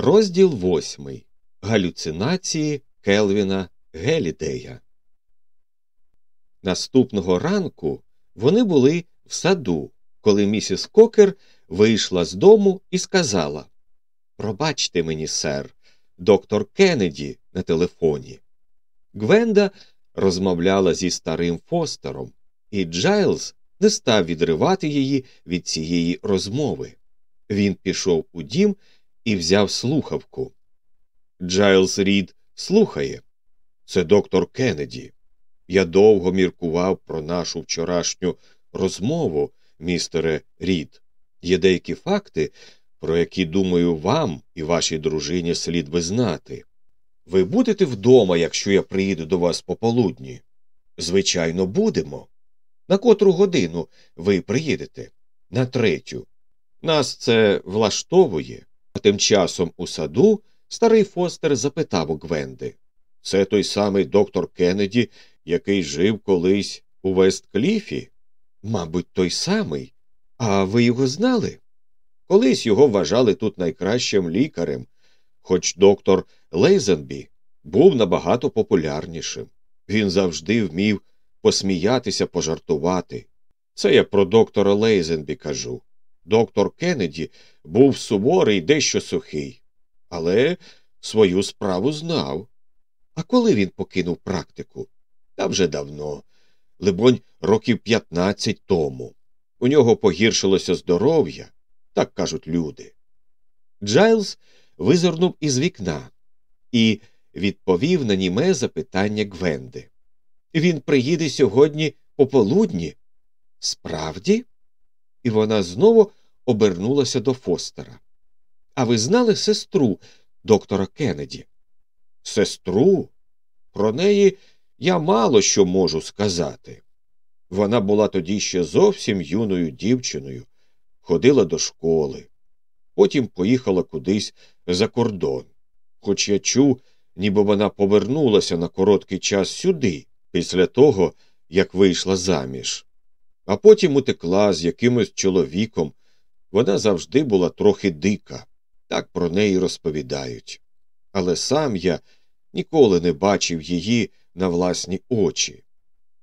Розділ восьмий. Галюцинації Келвіна Гелідея. Наступного ранку вони були в саду, коли місіс Кокер вийшла з дому і сказала Пробачте мені, сер, доктор Кеннеді на телефоні. Гвенда розмовляла зі старим Фостером, і Джайлз не став відривати її від цієї розмови. Він пішов у дім і взяв слухавку. Джайлз Рід слухає. Це доктор Кеннеді. Я довго міркував про нашу вчорашню розмову, містере Рід. Є деякі факти, про які, думаю, вам і вашій дружині слід би знати. Ви будете вдома, якщо я приїду до вас пополудні? Звичайно, будемо. На котру годину ви приїдете? На третю. Нас це влаштовує. Тим часом у саду старий Фостер запитав у Гвенди Це той самий доктор Кеннеді, який жив колись у Весткліфі? Мабуть, той самий. А ви його знали? Колись його вважали тут найкращим лікарем, хоч доктор Лейзенбі був набагато популярнішим. Він завжди вмів посміятися, пожартувати. Це я про доктора Лейзенбі кажу. Доктор Кеннеді був суворий дещо сухий, але свою справу знав. А коли він покинув практику? Та вже давно, либонь, років 15 тому. У нього погіршилося здоров'я, так кажуть люди. Джайлз визирнув із вікна і відповів на німе запитання Гвенди. Він приїде сьогодні пополудні. Справді? І вона знову обернулася до Фостера. А ви знали сестру доктора Кеннеді? Сестру? Про неї я мало що можу сказати. Вона була тоді ще зовсім юною дівчиною, ходила до школи, потім поїхала кудись за кордон. Хоч я чув, ніби вона повернулася на короткий час сюди, після того, як вийшла заміж, а потім утекла з якимось чоловіком. Вона завжди була трохи дика, так про неї розповідають. Але сам я ніколи не бачив її на власні очі.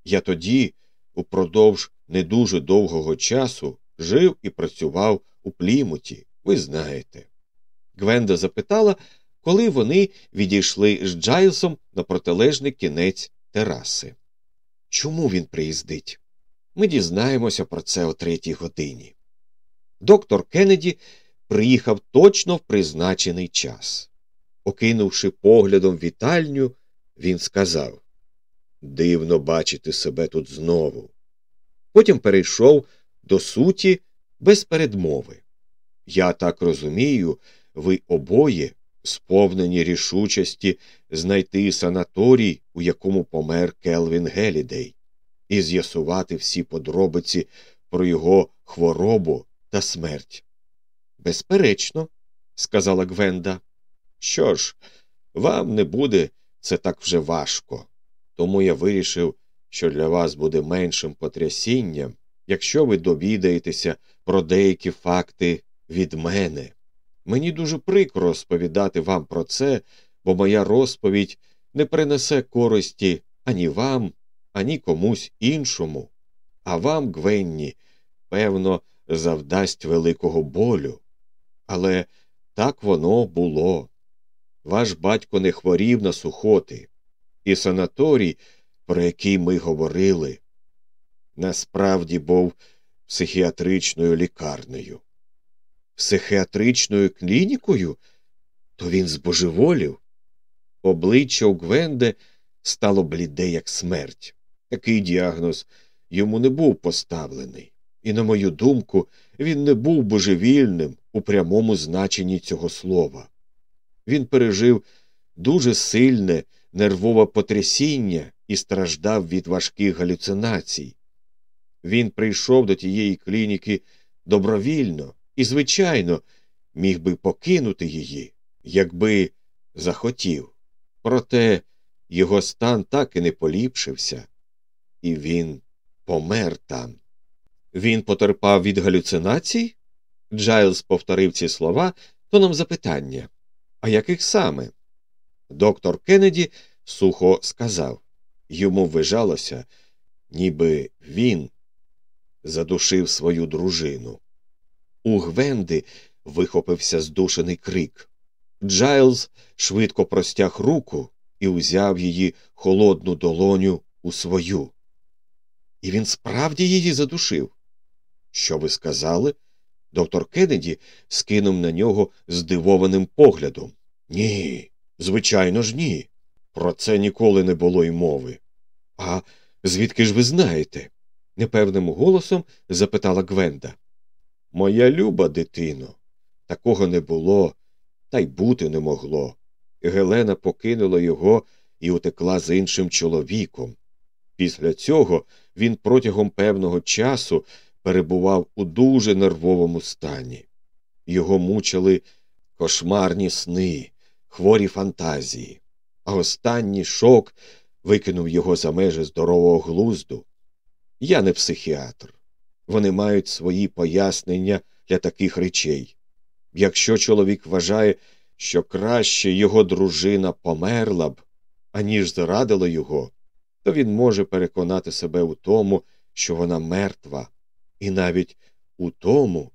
Я тоді, упродовж не дуже довгого часу, жив і працював у плімуті, ви знаєте. Гвенда запитала, коли вони відійшли з Джайлсом на протилежний кінець тераси. Чому він приїздить? Ми дізнаємося про це о третій годині. Доктор Кеннеді приїхав точно в призначений час. Окинувши поглядом вітальню, він сказав Дивно бачити себе тут знову. Потім перейшов до суті без передмови. Я так розумію, ви обоє сповнені рішучості знайти санаторій, у якому помер Келвін Гелідей, і з'ясувати всі подробиці про його хворобу та смерть. Безперечно, сказала Гвенда. Що ж, вам не буде це так вже важко, тому я вирішив, що для вас буде меншим потрясінням, якщо ви довідаєтеся про деякі факти від мене. Мені дуже прикро розповідати вам про це, бо моя розповідь не принесе користі ані вам, ані комусь іншому, а вам, Гвенні, певно, завдасть великого болю. Але так воно було. Ваш батько не хворів на сухоти, і санаторій, про який ми говорили, насправді був психіатричною лікарнею. Психіатричною клінікою? То він збожеволів. Обличчя у Гвенде стало бліде, як смерть. Такий діагноз йому не був поставлений, і, на мою думку, він не був божевільним у прямому значенні цього слова. Він пережив дуже сильне нервове потрясіння і страждав від важких галюцинацій. Він прийшов до тієї клініки добровільно і, звичайно, міг би покинути її, якби захотів. Проте його стан так і не поліпшився, і він помер там. Він потерпав від галюцинацій? Джайлз повторив ці слова тоном запитання. А яких саме? Доктор Кеннеді сухо сказав йому вважалося, ніби він задушив свою дружину. У Гвенди вихопився здушений крик. Джайлз швидко простяг руку і узяв її холодну долоню у свою. І він справді її задушив. Що ви сказали? Доктор Кеннеді скинув на нього здивованим поглядом. Ні, звичайно ж, ні. Про це ніколи не було й мови. А звідки ж ви знаєте? непевним голосом запитала Гвенда. Моя люба дитино, такого не було, та й бути не могло. Гелена покинула його і утекла з іншим чоловіком. Після цього він протягом певного часу перебував у дуже нервовому стані. Його мучили кошмарні сни, хворі фантазії, а останній шок викинув його за межі здорового глузду. Я не психіатр. Вони мають свої пояснення для таких речей. Якщо чоловік вважає, що краще його дружина померла б, аніж зрадила його, то він може переконати себе у тому, що вона мертва, і навіть у тому,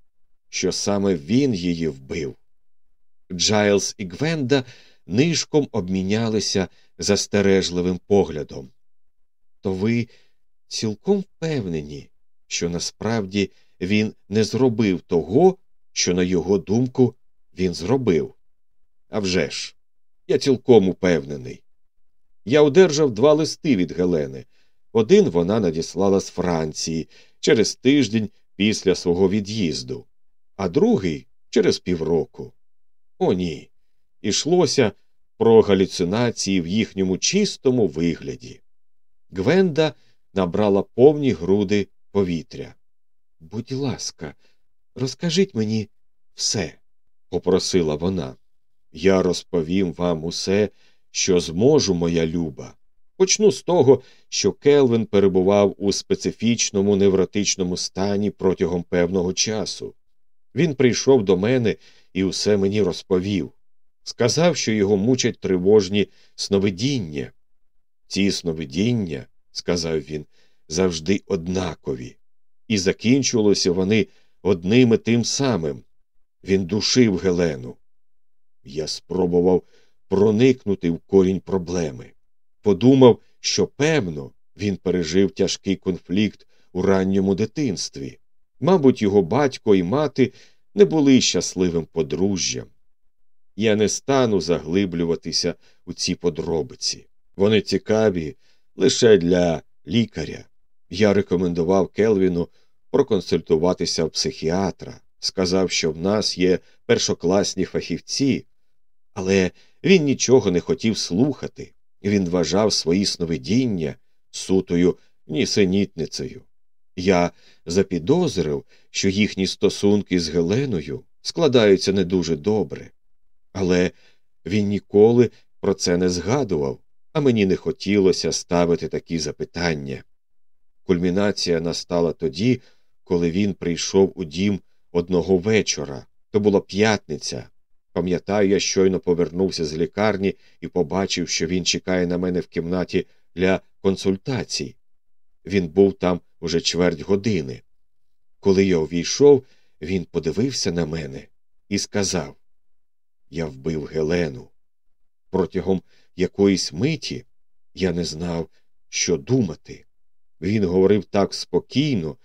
що саме він її вбив. Джайлз і Гвенда нишком обмінялися застережливим поглядом. То ви цілком впевнені, що насправді він не зробив того, що, на його думку, він зробив. А вже ж, я цілком упевнений. Я одержав два листи від Гелени. Один вона надіслала з Франції через тиждень після свого від'їзду, а другий через півроку. О, ні. Ішлося про галюцинації в їхньому чистому вигляді. Гвенда набрала повні груди повітря. Будь ласка, розкажіть мені все, попросила вона. Я розповім вам усе, що зможу, моя люба. Почну з того, що Келвин перебував у специфічному невротичному стані протягом певного часу. Він прийшов до мене і усе мені розповів. Сказав, що його мучать тривожні сновидіння. Ці сновидіння, сказав він, завжди однакові, і закінчувалися вони одним і тим самим. Він душив Гелену. Я спробував проникнути в корінь проблеми. Подумав, що, певно, він пережив тяжкий конфлікт у ранньому дитинстві. Мабуть, його батько і мати не були щасливим подружжям. Я не стану заглиблюватися у ці подробиці. Вони цікаві лише для лікаря. Я рекомендував Келвіну проконсультуватися в психіатра, сказав, що в нас є першокласні фахівці, але він нічого не хотів слухати, він вважав свої сновидіння сутою нісенітницею. Я запідозрив, що їхні стосунки з Геленою складаються не дуже добре, але він ніколи про це не згадував, а мені не хотілося ставити такі запитання. Кульмінація настала тоді, коли він прийшов у дім одного вечора. То була п'ятниця. Пам'ятаю, я щойно повернувся з лікарні і побачив, що він чекає на мене в кімнаті для консультацій. Він був там уже чверть години. Коли я увійшов, він подивився на мене і сказав Я вбив Гелену. Протягом якоїсь миті я не знав, що думати. Він говорив так спокійно,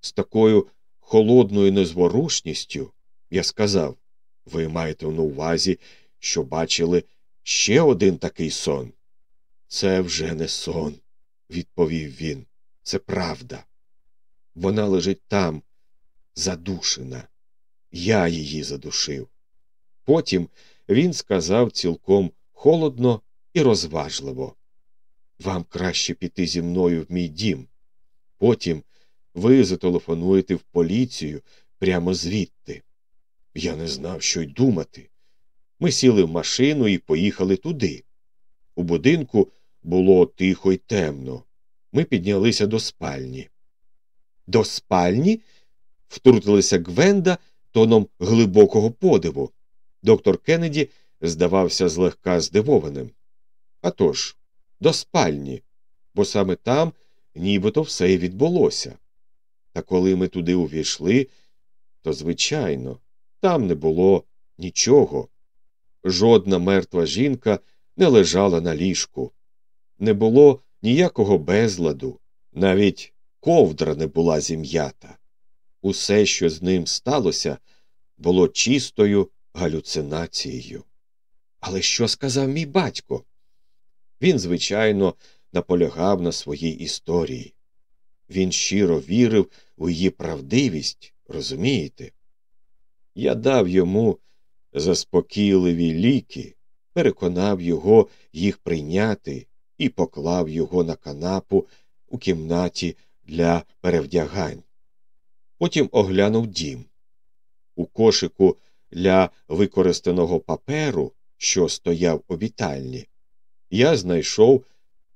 з такою холодною незворушністю. Я сказав ви маєте на увазі, що бачили ще один такий сон. Це вже не сон, відповів він. Це правда. Вона лежить там, задушена. Я її задушив. Потім він сказав цілком холодно і розважливо Вам краще піти зі мною в мій дім. Потім ви зателефонуєте в поліцію прямо звідти. Я не знав, що й думати. Ми сіли в машину і поїхали туди. У будинку було тихо й темно. Ми піднялися до спальні. До спальні? втрутилася Гвенда тоном глибокого подиву. Доктор Кеннеді здавався злегка здивованим. «А тож, до спальні, бо саме там нібито все й відбулося. Та коли ми туди увійшли, то, звичайно, там не було нічого. Жодна мертва жінка не лежала на ліжку, не було ніякого безладу, навіть ковдра не була зім'ята. Усе, що з ним сталося, було чистою галюцинацією. Але що сказав мій батько? Він, звичайно, наполягав на своїй історії. Він щиро вірив у її правдивість, розумієте? Я дав йому заспокійливі ліки, переконав його їх прийняти і поклав його на канапу у кімнаті для перевдягань. Потім оглянув дім. У кошику для використаного паперу, що стояв у вітальні, я знайшов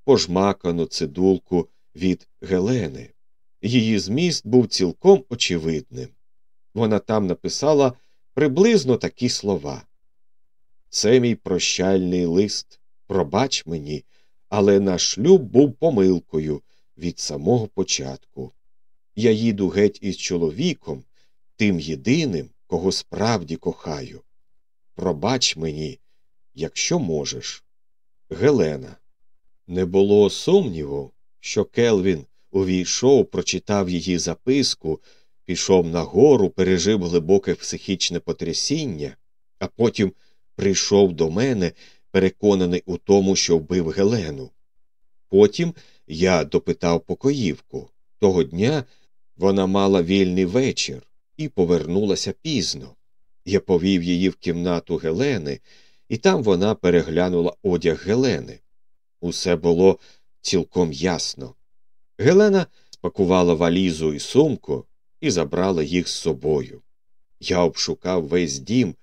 пожмакану цидулку від Гелени. Її зміст був цілком очевидним. Вона там написала приблизно такі слова Це мій прощальний лист. Пробач мені, але наш шлюб був помилкою від самого початку. Я їду геть із чоловіком, тим єдиним, кого справді кохаю. Пробач мені, якщо можеш. Гелена. Не було сумніву, що Келвін увійшов, прочитав її записку, пішов нагору, пережив глибоке психічне потрясіння, а потім прийшов до мене, переконаний у тому, що вбив Гелену. Потім я допитав покоївку. Того дня вона мала вільний вечір і повернулася пізно. Я повів її в кімнату Гелени, і там вона переглянула одяг Гелени. Усе було цілком ясно. Гелена спакувала валізу і сумку і забрала їх з собою. Я обшукав весь дім,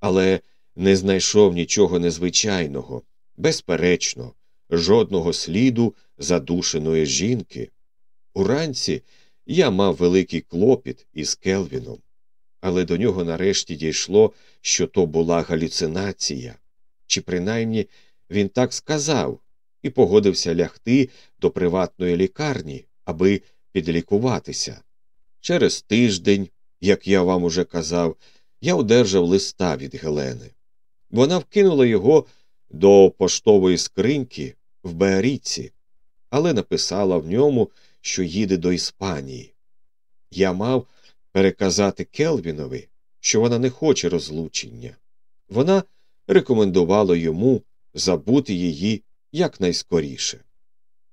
але не знайшов нічого незвичайного, безперечно, жодного сліду задушеної жінки. Уранці я мав великий клопіт із Келвіном, але до нього нарешті дійшло, що то була галюцинація, чи принаймні він так сказав і погодився лягти до приватної лікарні, аби підлікуватися. Через тиждень, як я вам уже казав, я одержав листа від Гелени. Вона вкинула його до поштової скриньки в Беаріці, але написала в ньому, що їде до Іспанії. Я мав переказати Келвінові, що вона не хоче розлучення. Вона рекомендувала йому забути її якнайскоріше.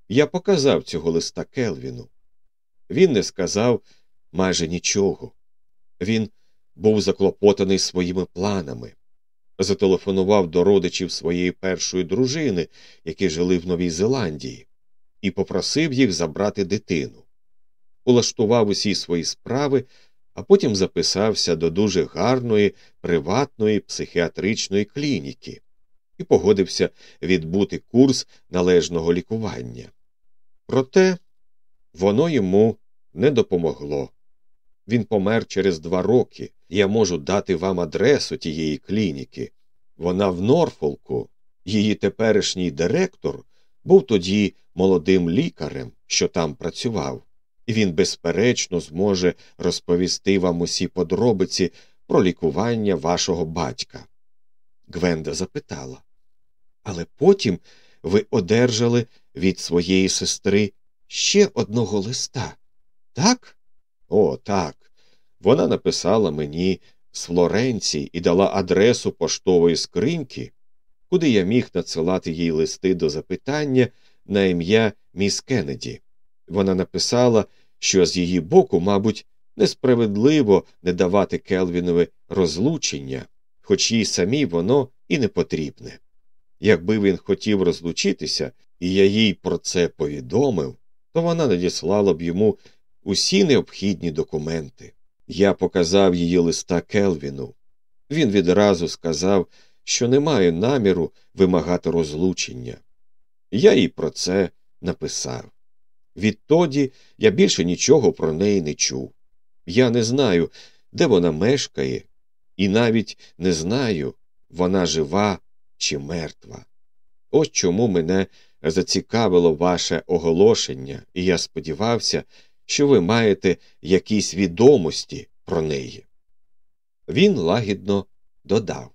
Я показав цього листа Келвіну. Він не сказав майже нічого. Він був заклопотаний своїми планами, зателефонував до родичів своєї першої дружини, які жили в Новій Зеландії, і попросив їх забрати дитину. Улаштував усі свої справи, а потім записався до дуже гарної приватної психіатричної клініки і погодився відбути курс належного лікування. Проте воно йому не допомогло. Він помер через два роки. Я можу дати вам адресу тієї клініки. Вона в Норфолку. Її теперішній директор був тоді молодим лікарем, що там працював, і він, безперечно, зможе розповісти вам усі подробиці про лікування вашого батька. Гвенда запитала. Але потім ви одержали від своєї сестри ще одного листа. Так? О, так. Вона написала мені з Флоренції і дала адресу поштової скриньки, куди я міг надсилати їй листи до запитання на ім'я міс Кеннеді. Вона написала, що з її боку, мабуть, несправедливо не давати Келвінові розлучення, хоч їй самій воно і не потрібне. Якби він хотів розлучитися, і я їй про це повідомив, то вона надіслала б йому усі необхідні документи. Я показав її листа Келвіну. Він відразу сказав, що не має наміру вимагати розлучення. Я їй про це написав. Відтоді я більше нічого про неї не чув. Я не знаю, де вона мешкає, і навіть не знаю, вона жива чи мертва. Ось чому мене зацікавило ваше оголошення, і я сподівався, що ви маєте якісь відомості про неї. Він лагідно додав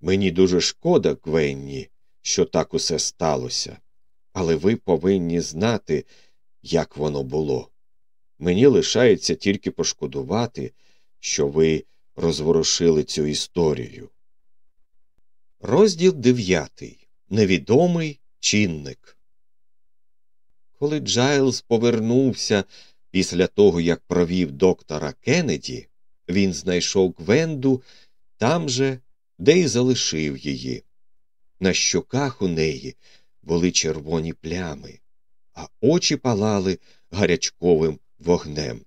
Мені дуже шкода, Гвенні, що так усе сталося, але ви повинні знати, як воно було. Мені лишається тільки пошкодувати, що ви розворушили цю історію. Розділ дев'ятий. Невідомий чинник. Коли Джайлз повернувся після того, як провів доктора Кеннеді, він знайшов Гвенду там же, де й залишив її. На щоках у неї були червоні плями, а очі палали гарячковим вогнем.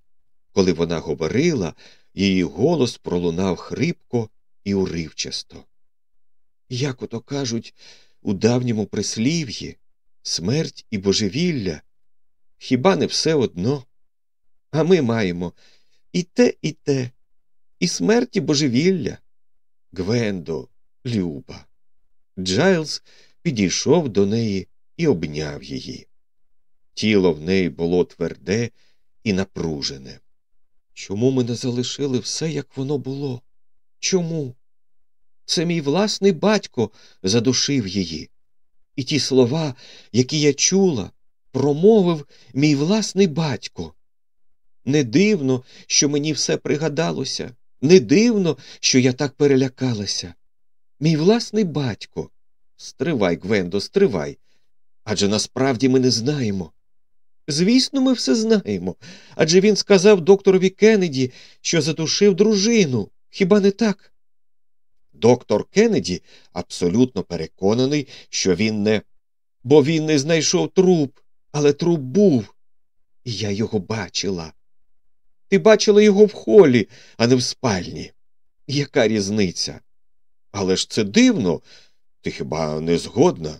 Коли вона говорила, її голос пролунав хрипко і уривчасто. Як ото кажуть, у давньому прислів'ї смерть і божевілля хіба не все одно? А ми маємо і те, і те, і смерть і божевілля. Гвендо, Люба. Джайлз підійшов до неї і обняв її. Тіло в неї було тверде і напружене. Чому ми не залишили все, як воно було? Чому? Це мій власний батько задушив її. І ті слова, які я чула, промовив мій власний батько. Не дивно, що мені все пригадалося, не дивно, що я так перелякалася. Мій власний батько. Стривай, Гвендо, стривай. Адже насправді ми не знаємо. Звісно, ми все знаємо. Адже він сказав докторові Кеннеді, що задушив дружину. Хіба не так? Доктор Кеннеді абсолютно переконаний, що він не. Бо він не знайшов труп, але труп був. І я його бачила. Ти бачила його в холі, а не в спальні. Яка різниця? Але ж це дивно. Ти хіба не згодна?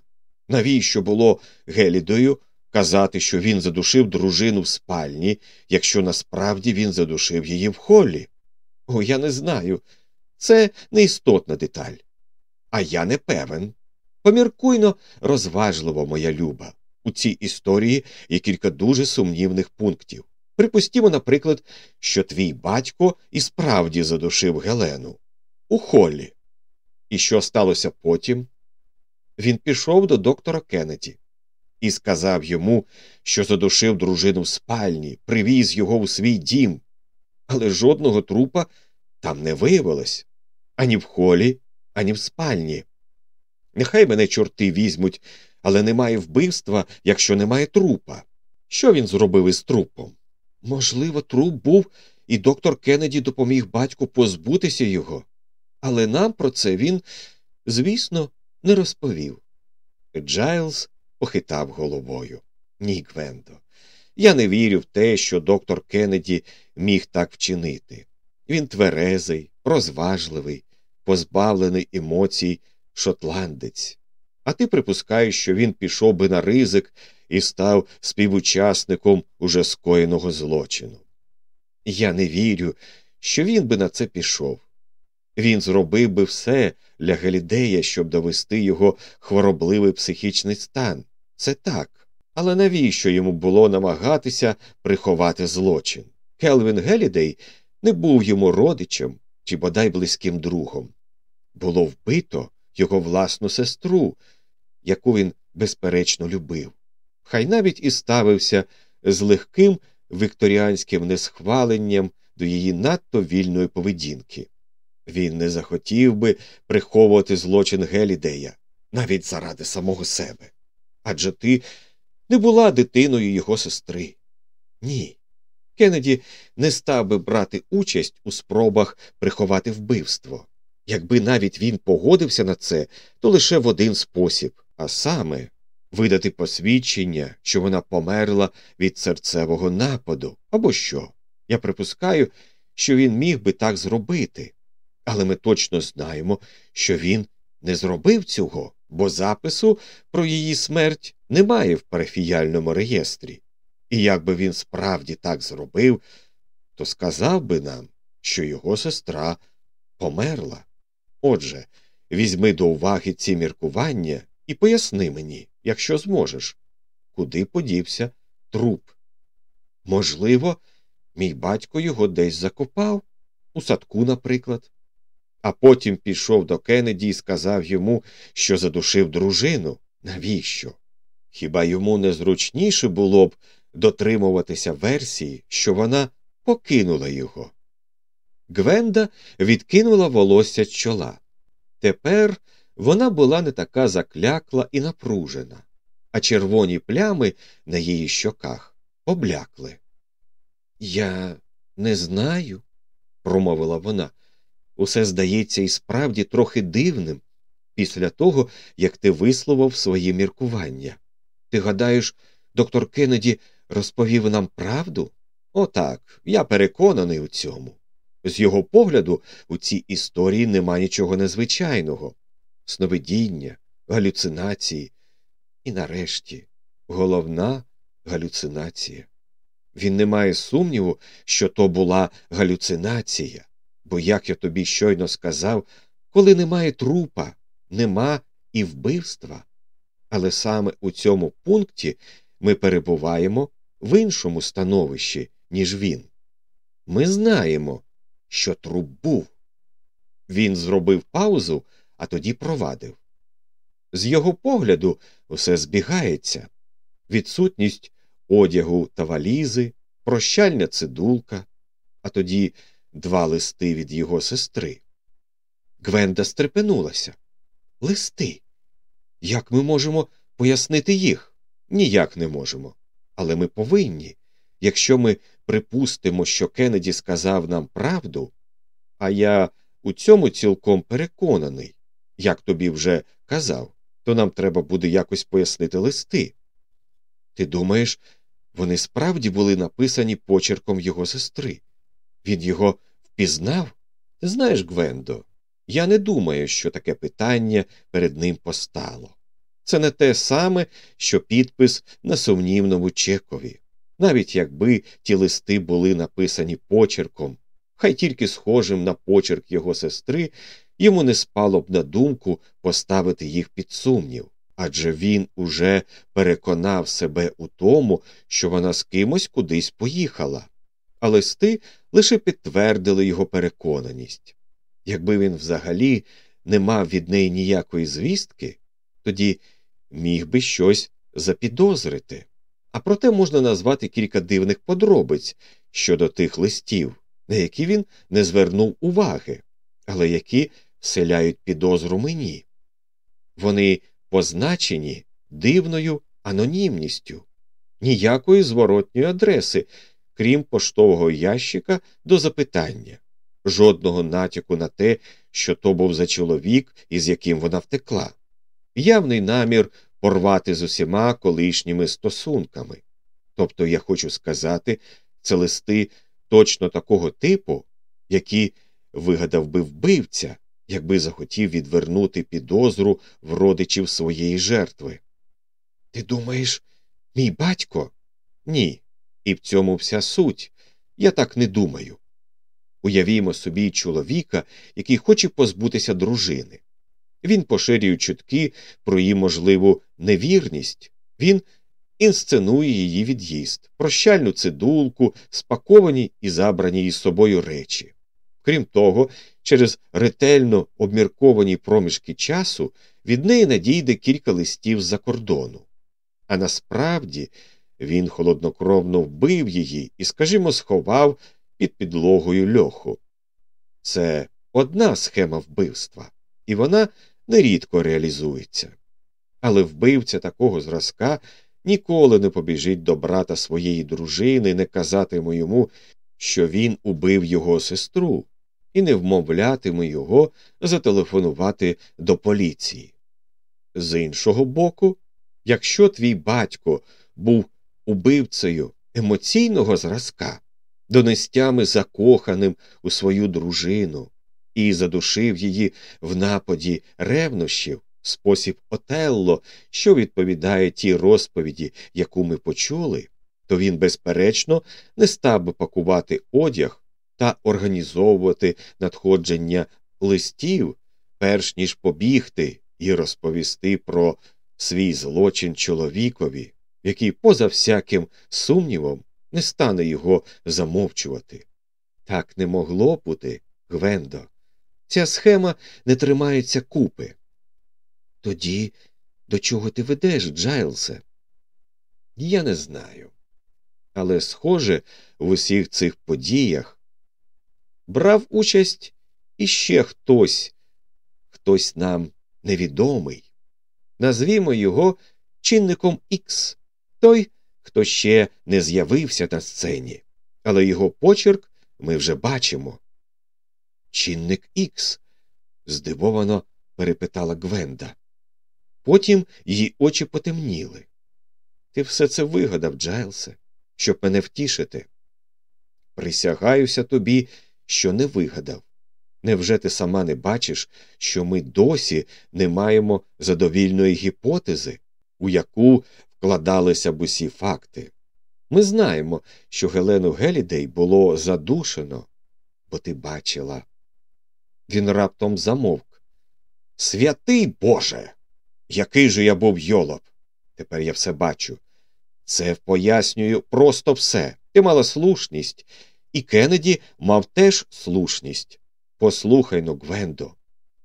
Навіщо було Гелідою казати, що він задушив дружину в спальні, якщо насправді він задушив її в холі? О, я не знаю. Це неістотна деталь. А я не певен. Поміркуйно, розважливо, моя люба. У цій історії є кілька дуже сумнівних пунктів. Припустімо, наприклад, що твій батько і справді задушив Гелену у холі. І що сталося потім? Він пішов до доктора Кеннеді і сказав йому, що задушив дружину в спальні, привіз його у свій дім, але жодного трупа там не виявилось ані в холі, ані в спальні. Нехай мене чорти візьмуть, але немає вбивства, якщо немає трупа. Що він зробив із трупом? Можливо, труп був, і доктор Кеннеді допоміг батьку позбутися його, але нам про це він, звісно, не розповів. Джайлз похитав головою. Ні, Гвендо. Я не вірю в те, що доктор Кеннеді міг так вчинити. Він тверезий, розважливий, позбавлений емоцій шотландець. А ти припускаєш, що він пішов би на ризик і став співучасником уже скоєного злочину. Я не вірю, що він би на це пішов. Він зробив би все для Галідея, щоб довести його хворобливий психічний стан. Це так. Але навіщо йому було намагатися приховати злочин? Келвін Гелідей не був йому родичем чи бодай близьким другом. Було вбито його власну сестру, яку він безперечно любив. Хай навіть і ставився з легким вікторіанським несхваленням до її надто вільної поведінки. Він не захотів би приховувати злочин Гелідея навіть заради самого себе. Адже ти не була дитиною його сестри. Ні. Кеннеді не став би брати участь у спробах приховати вбивство. Якби навіть він погодився на це, то лише в один спосіб, а саме видати посвідчення, що вона померла від серцевого нападу, або що. Я припускаю, що він міг би так зробити, але ми точно знаємо, що він не зробив цього, бо запису про її смерть немає в парафіяльному реєстрі. І якби він справді так зробив, то сказав би нам, що його сестра померла. Отже, візьми до уваги ці міркування і поясни мені, якщо зможеш, куди подівся труп. Можливо, мій батько його десь закопав, у садку, наприклад. А потім пішов до Кеннеді і сказав йому, що задушив дружину. Навіщо? Хіба йому незручніше було б дотримуватися версії, що вона покинула його? Гвенда відкинула волосся чола. Тепер вона була не така заклякла і напружена, а червоні плями на її щоках облякли. Я не знаю, промовила вона. Усе здається і справді трохи дивним після того, як ти висловив свої міркування. Ти гадаєш, доктор Кеннеді розповів нам правду? Отак, я переконаний у цьому. З його погляду, у цій історії нема нічого незвичайного сновидіння, галюцинації. І нарешті головна галюцинація. Він не має сумніву, що то була галюцинація, бо, як я тобі щойно сказав, коли немає трупа, нема і вбивства. Але саме у цьому пункті ми перебуваємо в іншому становищі, ніж він. Ми знаємо, що труп був. Він зробив паузу, а тоді провадив. З його погляду все збігається відсутність одягу та валізи, прощальня цидулка, а тоді два листи від його сестри. Гвенда стрепенулася. Листи. Як ми можемо пояснити їх? Ніяк не можемо. Але ми повинні. Якщо ми припустимо, що Кеннеді сказав нам правду, а я у цьому цілком переконаний, як тобі вже казав, то нам треба буде якось пояснити листи. Ти думаєш, вони справді були написані почерком його сестри? Він його впізнав? Ти знаєш, Гвендо, я не думаю, що таке питання перед ним постало. Це не те саме, що підпис на сумнівному чекові. Навіть якби ті листи були написані почерком, хай тільки схожим на почерк його сестри, йому не спало б на думку поставити їх під сумнів адже він уже переконав себе у тому, що вона з кимось кудись поїхала, а листи лише підтвердили його переконаність. Якби він взагалі не мав від неї ніякої звістки, тоді міг би щось запідозрити. А проте можна назвати кілька дивних подробиць щодо тих листів, на які він не звернув уваги, але які вселяють підозру мені. Вони позначені дивною анонімністю, ніякої зворотньої адреси, крім поштового ящика до запитання, жодного натяку на те, що то був за чоловік, із яким вона втекла, явний намір порвати з усіма колишніми стосунками. Тобто, я хочу сказати, це листи точно такого типу, які вигадав би вбивця, якби захотів відвернути підозру в родичів своєї жертви. Ти думаєш, мій батько? Ні. І в цьому вся суть. Я так не думаю. Уявімо собі чоловіка, який хоче позбутися дружини. Він поширює чутки про її можливу невірність, він інсценує її від'їзд, прощальну цидулку, спаковані і забрані із собою речі. Крім того, через ретельно обмірковані проміжки часу від неї надійде кілька листів з-за кордону. А насправді він холоднокровно вбив її і, скажімо, сховав під підлогою льоху. Це одна схема вбивства, і вона нерідко реалізується. Але вбивця такого зразка ніколи не побіжить до брата своєї дружини, не казатиме йому, що він убив його сестру, і не вмовлятиме його зателефонувати до поліції. З іншого боку, якщо твій батько був убивцею емоційного зразка, донестями закоханим у свою дружину, і задушив її в нападі ревнощів, спосіб Отелло, що відповідає тій розповіді, яку ми почули, то він, безперечно, не став би пакувати одяг та організовувати надходження листів перш ніж побігти і розповісти про свій злочин чоловікові, який, поза всяким сумнівом, не стане його замовчувати. Так не могло бути, Гвендо. Ця схема не тримається купи. Тоді до чого ти ведеш, Джайлсе? Я не знаю. Але, схоже, в усіх цих подіях брав участь іще хтось, хтось нам невідомий. Назвімо його чинником Ікс, той, хто ще не з'явився на сцені, але його почерк ми вже бачимо. Чинник Ікс. здивовано перепитала Гвенда. Потім її очі потемніли. Ти все це вигадав, Джайлсе, щоб мене втішити. Присягаюся тобі, що не вигадав. Невже ти сама не бачиш, що ми досі не маємо задовільної гіпотези, у яку вкладалися б усі факти? Ми знаємо, що Гелену Гелідей було задушено, бо ти бачила. Він раптом замовк. Святий Боже! Який же я був йолоп! Тепер я все бачу. Це пояснюю просто все. Ти мала слушність, і Кеннеді мав теж слушність. Послухай но, Гвендо.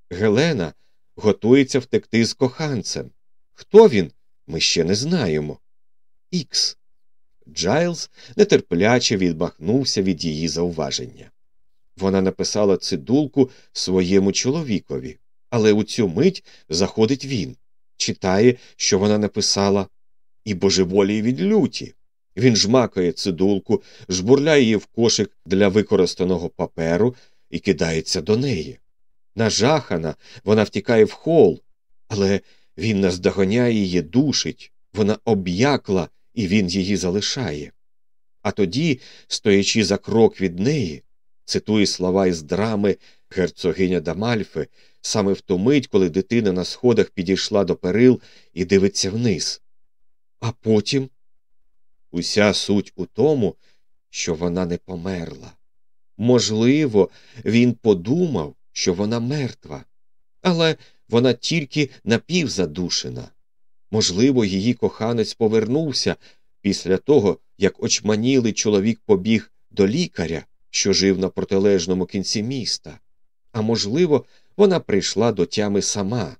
Гелена готується втекти з коханцем. Хто він? Ми ще не знаємо. Ікс. Джайлз нетерпляче відмахнувся від її зауваження. Вона написала цидулку своєму чоловікові, але у цю мить заходить він, читає, що вона написала, і божеволіє від люті. Він жмакає цидулку, жбурляє її в кошик для використаного паперу і кидається до неї. Нажахана, вона втікає в хол, але він наздоганяє її, душить, вона об'якла, і він її залишає. А тоді, стоячи за крок від неї, цитує слова із драми герцогиня Дамальфи, саме в ту мить, коли дитина на сходах підійшла до перил і дивиться вниз. А потім уся суть у тому, що вона не померла. Можливо, він подумав, що вона мертва, але вона тільки напівзадушена. Можливо, її коханець повернувся після того, як очманілий чоловік побіг до лікаря, що жив на протилежному кінці міста, а можливо, вона прийшла до тями сама.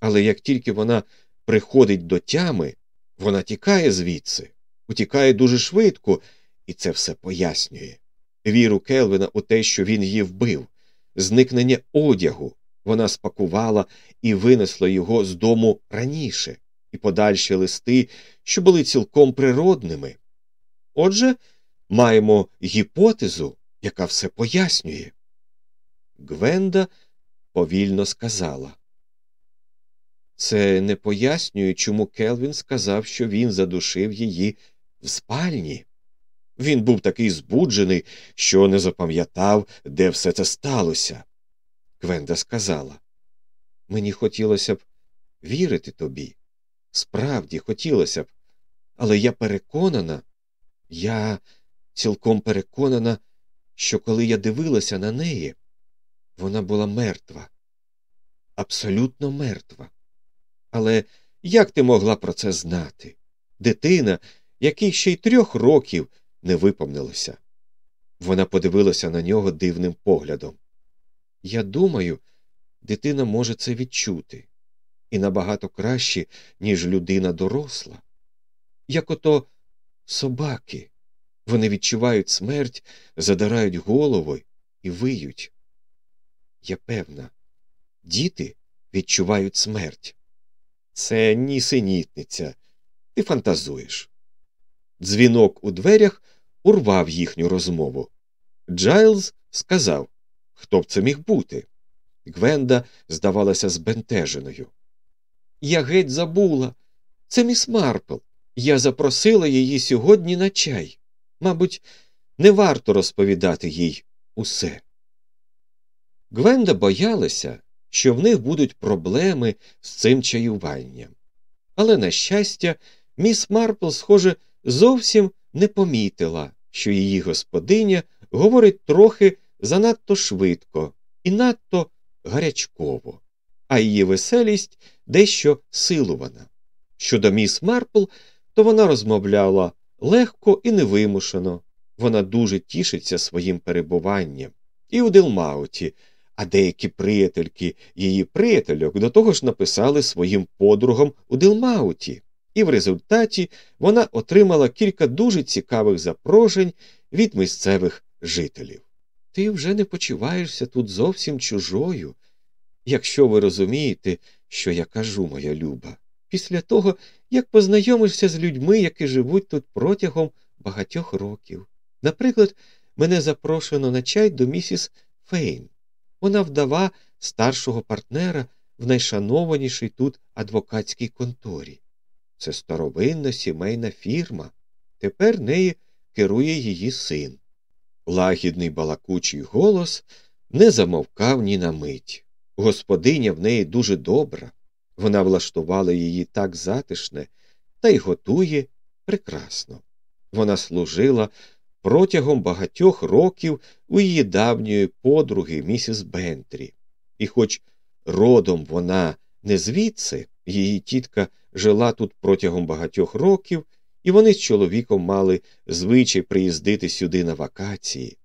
Але як тільки вона приходить до тями, вона тікає звідси, утікає дуже швидко, і це все пояснює. Віру Келвина у те, що він її вбив, зникнення одягу. Вона спакувала і винесла його з дому раніше, і подальші листи, що були цілком природними. Отже, маємо гіпотезу, яка все пояснює. Гвенда повільно сказала. Це не пояснює, чому Келвін сказав, що він задушив її в спальні. Він був такий збуджений, що не запам'ятав, де все це сталося. Гвенда сказала. Мені хотілося б вірити тобі. Справді хотілося б, але я переконана, я цілком переконана, що коли я дивилася на неї, вона була мертва, абсолютно мертва. Але як ти могла про це знати? Дитина, який ще й трьох років не виповнилося. Вона подивилася на нього дивним поглядом. Я думаю, дитина може це відчути, і набагато краще, ніж людина доросла. Як ото собаки. Вони відчувають смерть, задирають голову і виють. Я певна, діти відчувають смерть. Це нісенітниця. Ти фантазуєш. Дзвінок у дверях урвав їхню розмову. Джайлз сказав, хто б це міг бути. Гвенда здавалася збентеженою. Я геть забула. Це міс Марпл. Я запросила її сьогодні на чай. Мабуть, не варто розповідати їй усе. Гвенда боялася, що в них будуть проблеми з цим чаюванням. Але, на щастя, міс Марпл, схоже, зовсім не помітила, що її господиня говорить трохи занадто швидко і надто гарячково, а її веселість дещо силувана. Щодо міс Марпл, то вона розмовляла легко і невимушено. Вона дуже тішиться своїм перебуванням і у Делмауті, а деякі приятельки її приятельок до того ж написали своїм подругам у Делмауті, і в результаті вона отримала кілька дуже цікавих запрошень від місцевих жителів. Ти вже не почуваєшся тут зовсім чужою, якщо ви розумієте, що я кажу, моя люба, після того, як познайомишся з людьми, які живуть тут протягом багатьох років. Наприклад, мене запрошено на чай до місіс Фейн. Вона вдова старшого партнера в найшанованішій тут адвокатській конторі. Це старовинна сімейна фірма. Тепер нею керує її син. Лагідний балакучий голос не замовкав ні на мить. Господиня в неї дуже добра. Вона влаштувала її так затишне та й готує прекрасно. Вона служила протягом багатьох років у її давньої подруги місіс Бентрі. І, хоч родом вона не звідси, її тітка жила тут протягом багатьох років, і вони з чоловіком мали звичай приїздити сюди на вакації.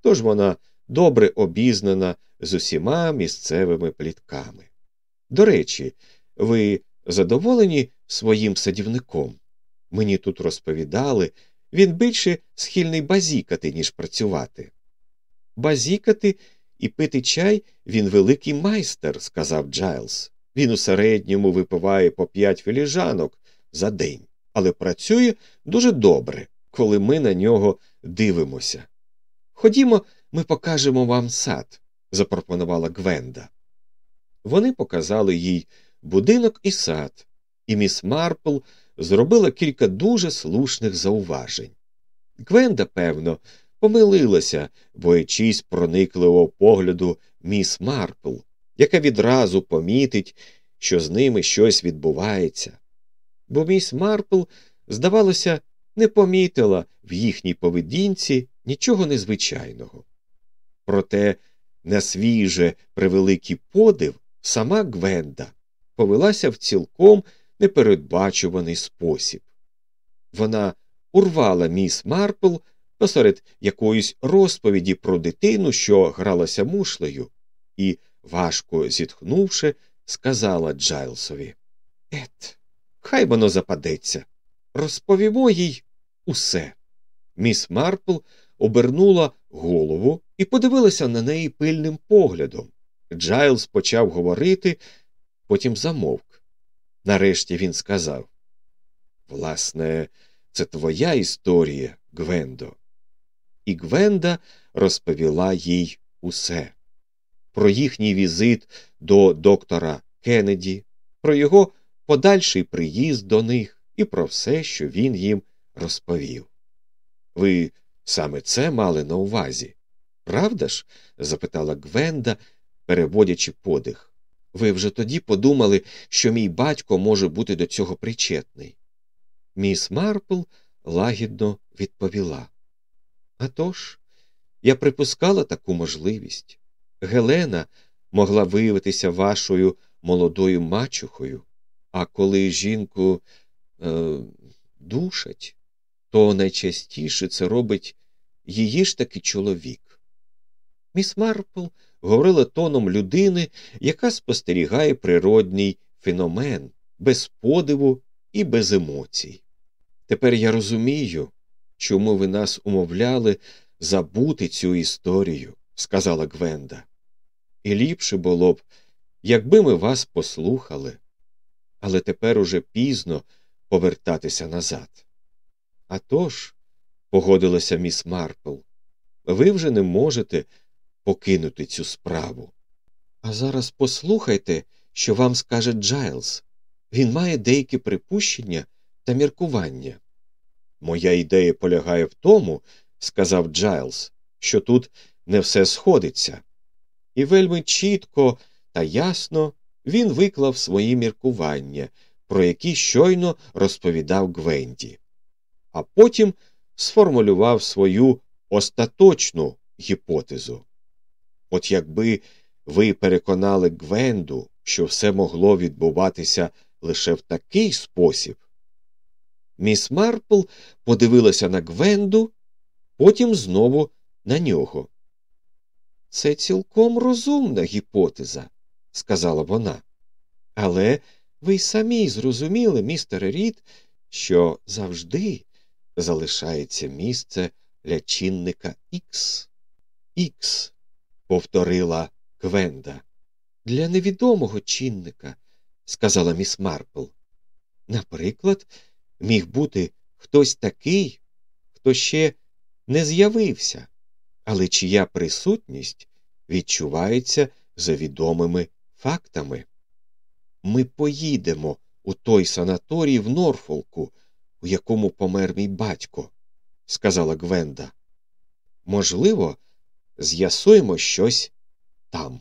Тож вона добре обізнана з усіма місцевими плітками. До речі, ви задоволені своїм садівником? Мені тут розповідали, він більше схильний базікати, ніж працювати. Базікати і пити чай він великий майстер, сказав Джайлз. Він у середньому випиває по п'ять філіжанок за день, але працює дуже добре, коли ми на нього дивимося. Ходімо, ми покажемо вам сад, запропонувала Гвенда. Вони показали їй будинок і сад, і міс Марпл зробила кілька дуже слушних зауважень. Гвенда, певно, помилилася, боячись проникливого погляду міс Марпл, яка відразу помітить, що з ними щось відбувається. Бо міс Марпл, здавалося, не помітила в їхній поведінці нічого незвичайного. Проте, на свій же превеликий подив, сама Гвенда повелася в цілком непередбачуваний спосіб. Вона урвала міс Марпл посеред якоїсь розповіді про дитину, що гралася мушлею, і, важко зітхнувши, сказала Джайлсові Ет, хай воно западеться. Розповімо їй усе. Міс Марпл обернула голову і подивилася на неї пильним поглядом. Джайлз почав говорити, потім замовк. Нарешті він сказав Власне, це твоя історія, Гвендо. І Гвенда розповіла їй усе про їхній візит до доктора Кеннеді, про його подальший приїзд до них і про все, що він їм розповів. Ви саме це мали на увазі, правда ж? запитала Гвенда, переводячи подих. Ви вже тоді подумали, що мій батько може бути до цього причетний. Міс Марпл лагідно відповіла. «А тож, я припускала таку можливість. Гелена могла виявитися вашою молодою мачухою, а коли жінку е, душать, то найчастіше це робить її ж таки чоловік. Міс Марпл говорила тоном людини, яка спостерігає природній феномен без подиву і без емоцій. Тепер я розумію, чому ви нас умовляли забути цю історію, сказала Гвенда. І ліпше було б, якби ми вас послухали, але тепер уже пізно повертатися назад. «А тож», – погодилася міс Марпл, ви вже не можете покинути цю справу. А зараз послухайте, що вам скаже Джайлз. Він має деякі припущення та міркування. Моя ідея полягає в тому, сказав Джайлз, що тут не все сходиться. І вельми чітко та ясно він виклав свої міркування, про які щойно розповідав Гвенді, а потім сформулював свою остаточну гіпотезу. От якби ви переконали Гвенду, що все могло відбуватися лише в такий спосіб. Міс Марпл подивилася на Гвенду, потім знову на нього. Це цілком розумна гіпотеза, сказала вона. Але ви й самі зрозуміли, містере Рід, що завжди залишається місце для чинника Ікс. Ікс, повторила Гвенда. Для невідомого чинника, сказала міс Марпл. Наприклад, міг бути хтось такий, хто ще не з'явився, але чия присутність відчувається за відомими фактами. Ми поїдемо у той санаторій в Норфолку, у якому помер мій батько, сказала Гвенда. Можливо, з'ясуємо щось там.